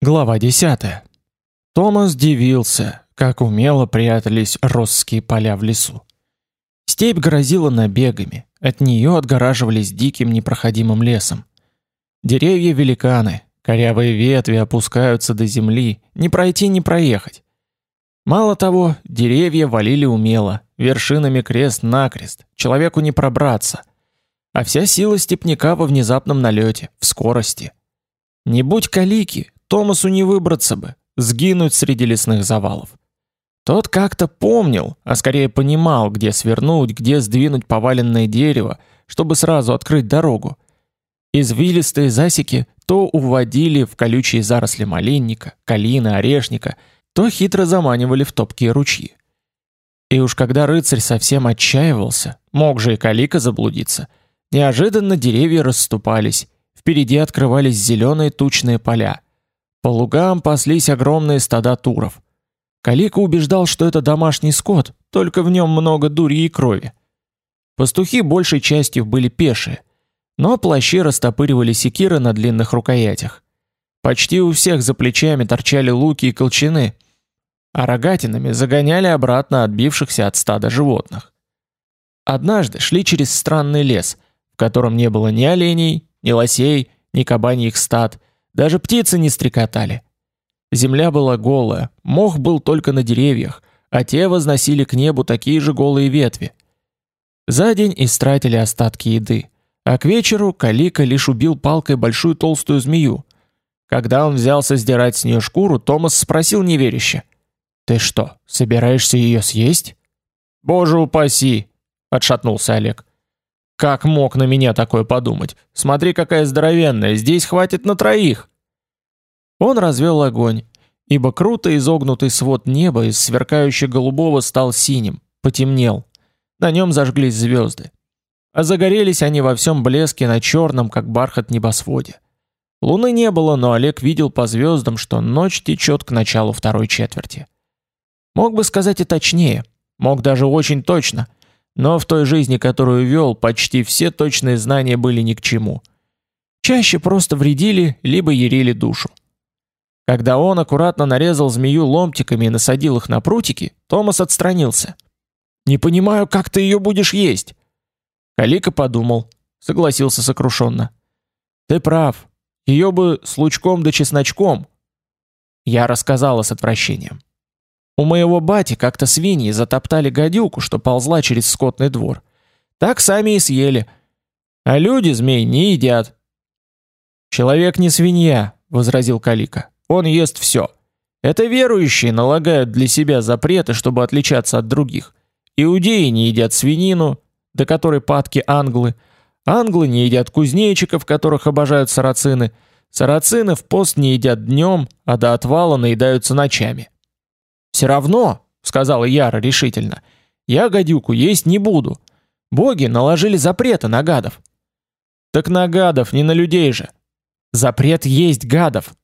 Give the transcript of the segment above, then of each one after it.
Глава 10. Томас дивился, как умело прятались росские поля в лесу. Степь грозила набегами, от нее отгораживались диким непроходимым лесом. Деревья великаны, корявые ветви опускаются до земли, не пройти, не проехать. Мало того, деревья валили умело, вершинами крест-накрест, человеку не пробраться. А вся сила степняка во внезапном налете, в скорости. Не будь калики, Томасу не выбраться бы, сгинуть среди лесных завалов. Тот как-то помнил, а скорее понимал, где свернуть, где сдвинуть поваленное дерево, чтобы сразу открыть дорогу. Извилистые засеки то уводили в колючие заросли малинника, калины, орешника, то хитро заманивали в топкие ручьи. И уж когда рыцарь совсем отчаивался, мог же и калика заблудиться, неожиданно деревья расступались, впереди открывались зеленые тучные поля – по лугам паслись огромные стада туров. Калика убеждал, что это домашний скот, только в нем много дури и крови. Пастухи большей частью были пешие, но плащи растопыривали секиры на длинных рукоятях. Почти у всех за плечами торчали луки и колчаны, а рогатинами загоняли обратно отбившихся от стада животных. Однажды шли через странный лес, в котором не было ни оленей, ни лосей, ни кабаньих стад, даже птицы не стрекотали. Земля была голая, мох был только на деревьях, а те возносили к небу такие же голые ветви. За день истратили остатки еды, а к вечеру Калика лишь убил палкой большую толстую змею. Когда он взялся сдирать с нее шкуру, Томас спросил неверяще: "Ты что, собираешься ее съесть?" "Боже упаси", отшатнулся Олег. Как мог на меня такое подумать? Смотри, какая здоровенная, здесь хватит на троих. Он развел огонь, ибо круто изогнутый свод неба из сверкающе-голубого стал синим, потемнел. На нем зажглись звезды. А загорелись они во всем блеске на черном, как бархат небосводе. Луны не было, но Олег видел по звездам, что ночь течет к началу второй четверти. Мог бы сказать и точнее, мог даже очень точно – но в той жизни, которую вел, почти все точные знания были ни к чему. Чаще просто вредили, либо ярили душу. Когда он аккуратно нарезал змею ломтиками и насадил их на прутики, Томас отстранился. «Не понимаю, как ты ее будешь есть?» Калика подумал, согласился сокрушенно. «Ты прав. Ее бы с лучком да чесночком». Я рассказала с отвращением. У моего бати как-то свиньи затоптали гадюку, что ползла через скотный двор. Так сами и съели. А люди змей не едят. Человек не свинья, возразил Калика. Он ест все. Это верующие налагают для себя запреты, чтобы отличаться от других. Иудеи не едят свинину, до которой падки англы. Англы не едят кузнечиков, которых обожают сарацины. Сарацины в пост не едят днем, а до отвала наедаются ночами. Все равно, сказала Яра решительно. Я гадюку есть не буду. Боги наложили запреты на гадов. Так на гадов, не на людей же. Запрет есть гадов.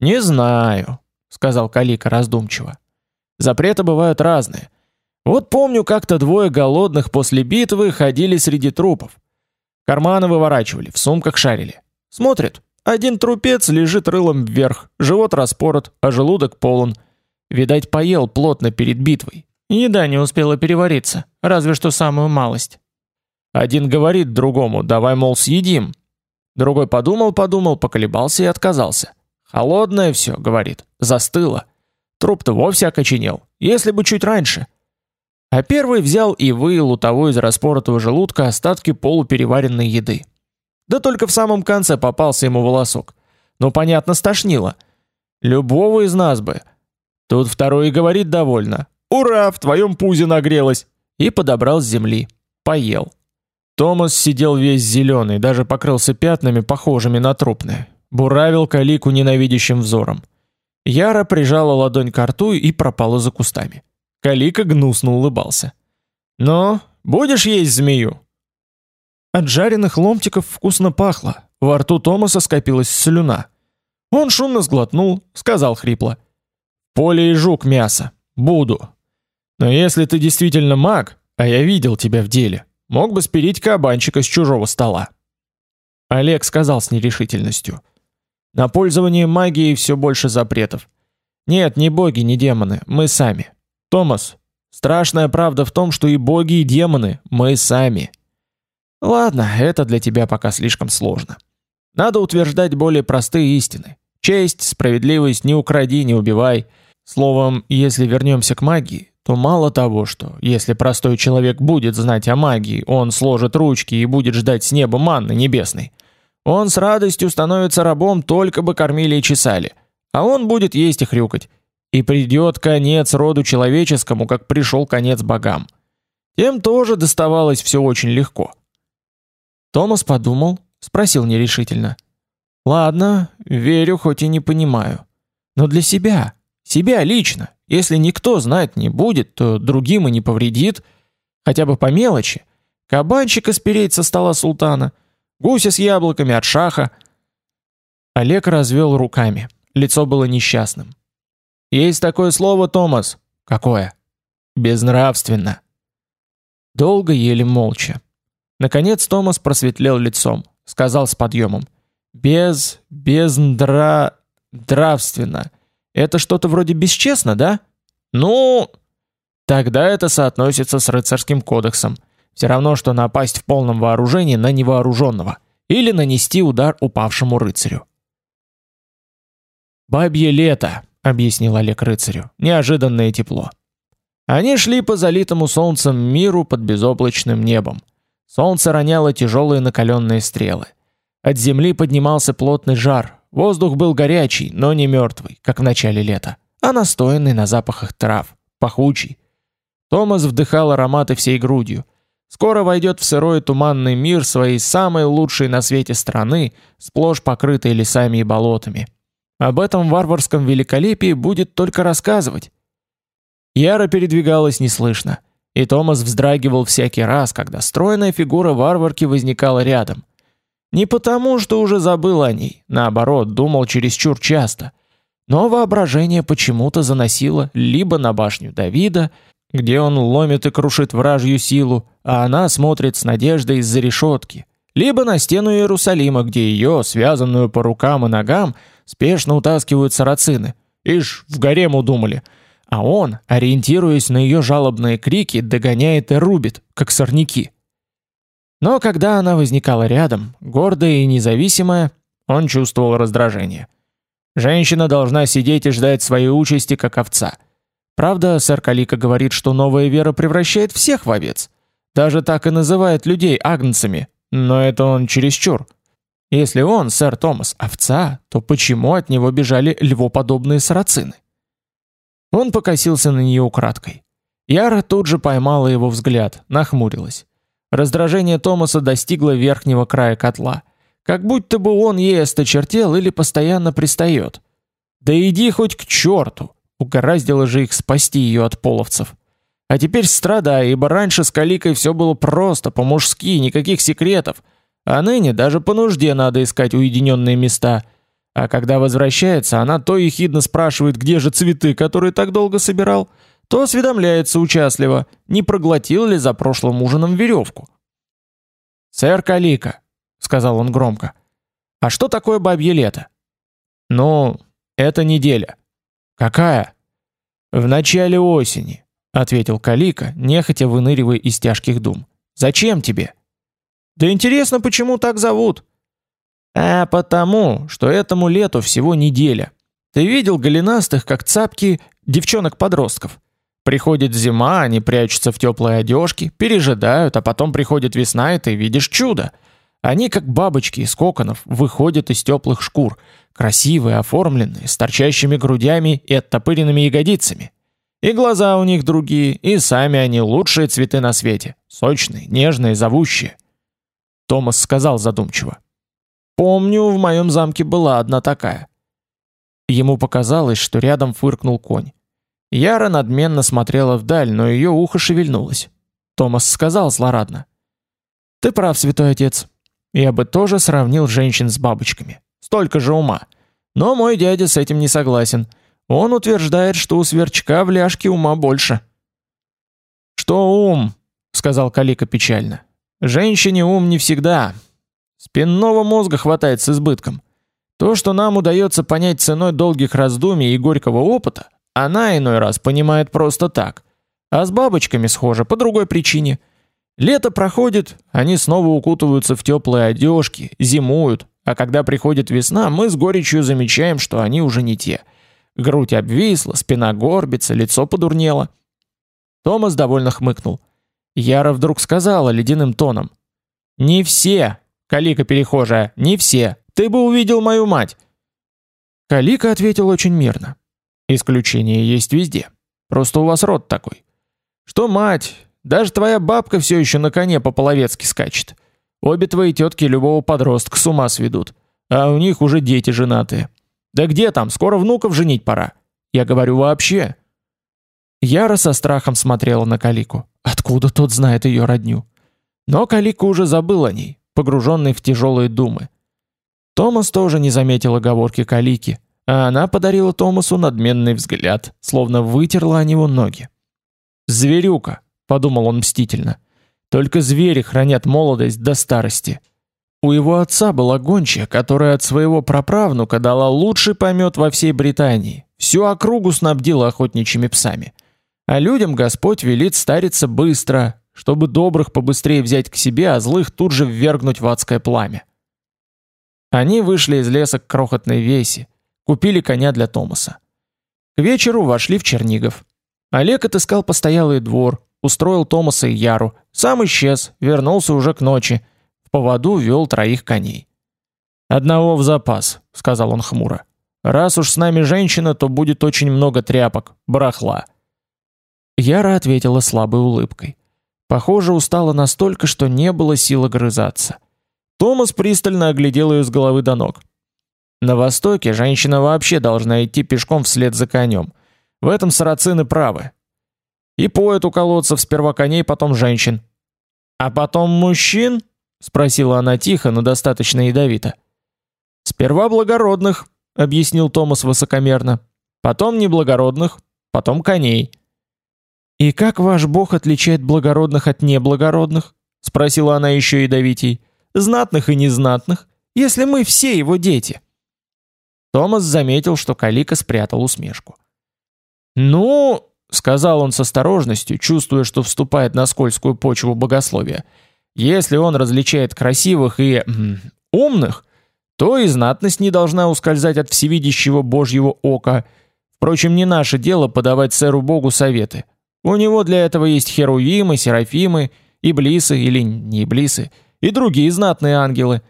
Не знаю, сказал Калика раздумчиво. Запреты бывают разные. Вот помню, как-то двое голодных после битвы ходили среди трупов. Карманы выворачивали, в сумках шарили. Смотрят, один трупец лежит рылом вверх, живот распорот, а желудок полон. Видать, поел плотно перед битвой. Еда не успела перевариться, разве что самую малость. Один говорит другому: "Давай, мол, съедим". Другой подумал-подумал, поколебался и отказался. "Холодное все, говорит. Застыло. Труп-то вовсе окоченел. Если бы чуть раньше". А первый взял и выел у того из распоротого желудка остатки полупереваренной еды. Да только в самом конце попался ему волосок. Ну понятно, стошнило. Любого из нас бы Тут второй и говорит довольно. «Ура, в твоем пузе нагрелось!» И подобрал с земли. Поел. Томас сидел весь зеленый, даже покрылся пятнами, похожими на трупные. Буравил Калику ненавидящим взором. Яра прижала ладонь к рту и пропала за кустами. Калика гнусно улыбался. «Ну, будешь есть змею?» От жареных ломтиков вкусно пахло. Во рту Томаса скопилась слюна. Он шумно сглотнул, сказал хрипло. Поле и жук мясо. Буду. Но если ты действительно маг, а я видел тебя в деле, мог бы спилить кабанчика с чужого стола. Олег сказал с нерешительностью: На пользование магией все больше запретов. Нет, не боги, не демоны, мы сами. Томас, страшная правда в том, что и боги, и демоны мы сами. Ладно, это для тебя пока слишком сложно. Надо утверждать более простые истины. Честь, справедливость, не укради, не убивай. Словом, если вернемся к магии, то мало того, что если простой человек будет знать о магии, он сложит ручки и будет ждать с неба манны небесной. Он с радостью становится рабом, только бы кормили и чесали. А он будет есть и хрюкать. И придет конец роду человеческому, как пришел конец богам. Тем тоже доставалось все очень легко. Томас подумал, спросил нерешительно: "Ладно, верю, хоть и не понимаю. Но для себя, себя лично, если никто знать не будет, то другим и не повредит, хотя бы по мелочи. Кабанчика спереть со стола султана, гуся с яблоками от шаха". Олег развел руками. Лицо было несчастным. Есть такое слово, Томас. Какое? Безнравственно. Долго ели молча. Наконец Томас просветлел лицом, сказал с подъемом: "Без безндра нравственно. Это что-то вроде бесчестно, да? Ну, тогда это соотносится с рыцарским кодексом. Все равно что напасть в полном вооружении на невооруженного или нанести удар упавшему рыцарю. Бабье лето, объяснил Олег рыцарю. Неожиданное тепло. Они шли по залитому солнцем миру под безоблачным небом. Солнце роняло тяжелые накаленные стрелы. От земли поднимался плотный жар. Воздух был горячий, но не мертвый, как в начале лета, а настоянный на запахах трав, пахучий. Томас вдыхал ароматы всей грудью. Скоро войдет в сырой туманный мир своей самой лучшей на свете страны, сплошь покрытой лесами и болотами. Об этом варварском великолепии будет только рассказывать. Яра передвигалась неслышно. И Томас вздрагивал всякий раз, когда стройная фигура варварки возникала рядом. Не потому, что уже забыл о ней, наоборот, думал чересчур часто. Но воображение почему-то заносило либо на башню Давида, где он ломит и крушит вражью силу, а она смотрит с надеждой из-за решетки, либо на стену Иерусалима, где ее, связанную по рукам и ногам, спешно утаскивают сарацины. Ишь, в гарем удумали – а он, ориентируясь на ее жалобные крики, догоняет и рубит, как сорняки. Но когда она возникала рядом, гордая и независимая, он чувствовал раздражение. Женщина должна сидеть и ждать своей участи, как овца. Правда, сэр Калика говорит, что новая вера превращает всех в овец. Даже так и называет людей агнцами, но это он чересчур. Если он, сэр Томас, овца, то почему от него бежали львоподобные сарацины? Он покосился на нее украдкой. Яра тут же поймала его взгляд, нахмурилась. Раздражение Томаса достигло верхнего края котла, как будто бы он ей осточертел или постоянно пристает. Да иди хоть к черту, угораздило же их спасти ее от половцев. А теперь страдай, ибо раньше с Каликой все было просто, по-мужски, никаких секретов, а ныне даже по нужде надо искать уединенные места – а когда возвращается, она то ехидно спрашивает, где же цветы, которые так долго собирал, то осведомляется участливо, не проглотил ли за прошлым ужином веревку. «Сэр Калика», — сказал он громко, — «а что такое бабье лето?» «Ну, это неделя». «Какая?» «В начале осени», — ответил Калика, нехотя выныривая из тяжких дум. «Зачем тебе?» «Да интересно, почему так зовут?» А потому, что этому лету всего неделя. Ты видел голенастых, как цапки, девчонок-подростков? Приходит зима, они прячутся в теплые одежки, пережидают, а потом приходит весна, и ты видишь чудо. Они, как бабочки из коконов, выходят из теплых шкур, красивые, оформленные, с торчащими грудями и оттопыренными ягодицами. И глаза у них другие, и сами они лучшие цветы на свете, сочные, нежные, зовущие. Томас сказал задумчиво. Помню, в моем замке была одна такая. Ему показалось, что рядом фыркнул конь. Яра надменно смотрела вдаль, но ее ухо шевельнулось. Томас сказал злорадно: "Ты прав, святой отец. Я бы тоже сравнил женщин с бабочками. Столько же ума. Но мой дядя с этим не согласен. Он утверждает, что у сверчка в ляжке ума больше". "Что ум?" сказал Калика печально. "Женщине ум не всегда, Спинного мозга хватает с избытком. То, что нам удается понять ценой долгих раздумий и горького опыта, она иной раз понимает просто так. А с бабочками схоже по другой причине. Лето проходит, они снова укутываются в теплые одежки, зимуют, а когда приходит весна, мы с горечью замечаем, что они уже не те. Грудь обвисла, спина горбится, лицо подурнело. Томас довольно хмыкнул. Яра вдруг сказала ледяным тоном: "Не все, Калика перехожая, не все. Ты бы увидел мою мать". Калика ответил очень мирно. Исключения есть везде. Просто у вас род такой. Что мать, даже твоя бабка все еще на коне по-половецки скачет. Обе твои тетки любого подростка с ума сведут, а у них уже дети женатые. Да где там, скоро внуков женить пора. Я говорю вообще. Яра со страхом смотрела на Калику. Откуда тот знает ее родню? Но Калика уже забыл о ней, погруженный в тяжелые думы. Томас тоже не заметил оговорки Калики, а она подарила Томасу надменный взгляд, словно вытерла о него ноги. «Зверюка», — подумал он мстительно, — «только звери хранят молодость до старости». У его отца была гончая, которая от своего праправнука дала лучший помет во всей Британии, всю округу снабдила охотничьими псами. А людям Господь велит стариться быстро, чтобы добрых побыстрее взять к себе, а злых тут же ввергнуть в адское пламя. Они вышли из леса к крохотной веси, купили коня для Томаса. К вечеру вошли в Чернигов. Олег отыскал постоялый двор, устроил Томаса и Яру, сам исчез, вернулся уже к ночи, в поводу вел троих коней. «Одного в запас», — сказал он хмуро. «Раз уж с нами женщина, то будет очень много тряпок, барахла». Яра ответила слабой улыбкой. Похоже, устала настолько, что не было сил огрызаться. Томас пристально оглядел ее с головы до ног. На востоке женщина вообще должна идти пешком вслед за конем. В этом сарацины правы. И поют у колодцев сперва коней, потом женщин. А потом мужчин? спросила она тихо, но достаточно ядовито. Сперва благородных, объяснил Томас высокомерно. Потом неблагородных, потом коней. И как ваш бог отличает благородных от неблагородных? спросила она еще ядовитей. Знатных и незнатных, если мы все его дети. Томас заметил, что Калика спрятал усмешку. Ну, сказал он с осторожностью, чувствуя, что вступает на скользкую почву богословия. Если он различает красивых и умных, то и знатность не должна ускользать от всевидящего Божьего ока. Впрочем, не наше дело подавать сэру Богу советы. У него для этого есть херувимы, серафимы, иблисы или не иблисы, и другие знатные ангелы.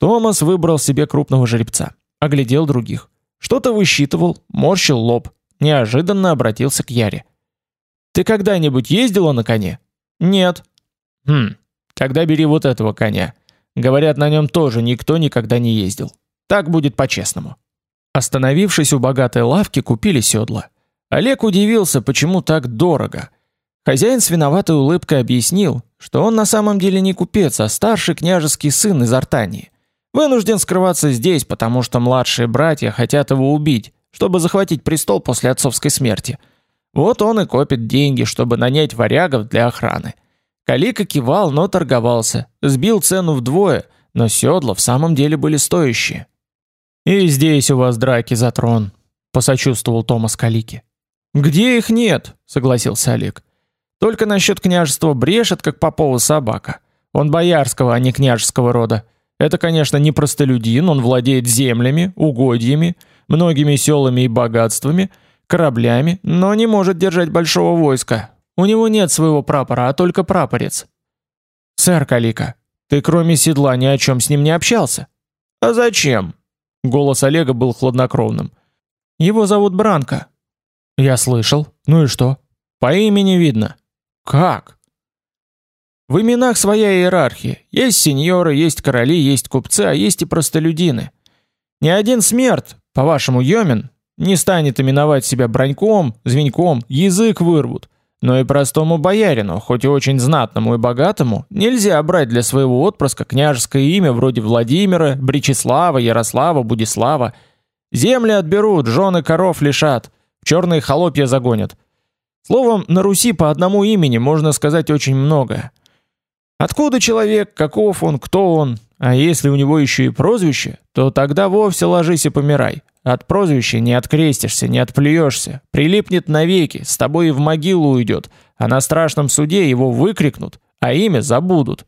Томас выбрал себе крупного жеребца, оглядел других. Что-то высчитывал, морщил лоб, неожиданно обратился к Яре. «Ты когда-нибудь ездила на коне?» «Нет». «Хм, тогда бери вот этого коня. Говорят, на нем тоже никто никогда не ездил. Так будет по-честному». Остановившись у богатой лавки, купили седла. Олег удивился, почему так дорого. Хозяин с виноватой улыбкой объяснил, что он на самом деле не купец, а старший княжеский сын из Артании. Вынужден скрываться здесь, потому что младшие братья хотят его убить, чтобы захватить престол после отцовской смерти. Вот он и копит деньги, чтобы нанять варягов для охраны. Калика кивал, но торговался, сбил цену вдвое, но седла в самом деле были стоящие. «И здесь у вас драки за трон», — посочувствовал Томас Калике. Где их нет, согласился Олег. Только насчет княжества брешет, как попова собака. Он боярского, а не княжеского рода. Это, конечно, не простолюдин, он владеет землями, угодьями, многими селами и богатствами, кораблями, но не может держать большого войска. У него нет своего прапора, а только прапорец. Сэр Калика, ты кроме седла ни о чем с ним не общался? А зачем? Голос Олега был хладнокровным. Его зовут Бранко. Я слышал. Ну и что? По имени видно. Как? В именах своя иерархия. Есть сеньоры, есть короли, есть купцы, а есть и простолюдины. Ни один смерть, по-вашему, Йомин, не станет именовать себя браньком, звеньком, язык вырвут. Но и простому боярину, хоть и очень знатному и богатому, нельзя брать для своего отпрыска княжеское имя вроде Владимира, Бречеслава, Ярослава, Будислава. Земли отберут, жены коров лишат в черные холопья загонят. Словом, на Руси по одному имени можно сказать очень многое. Откуда человек, каков он, кто он? А если у него еще и прозвище, то тогда вовсе ложись и помирай. От прозвища не открестишься, не отплюешься, прилипнет навеки, с тобой и в могилу уйдет, а на страшном суде его выкрикнут, а имя забудут.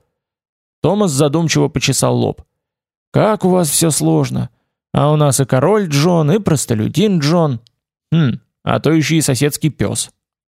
Томас задумчиво почесал лоб. Как у вас все сложно. А у нас и король Джон, и простолюдин Джон. Хм, а то еще и соседский пес.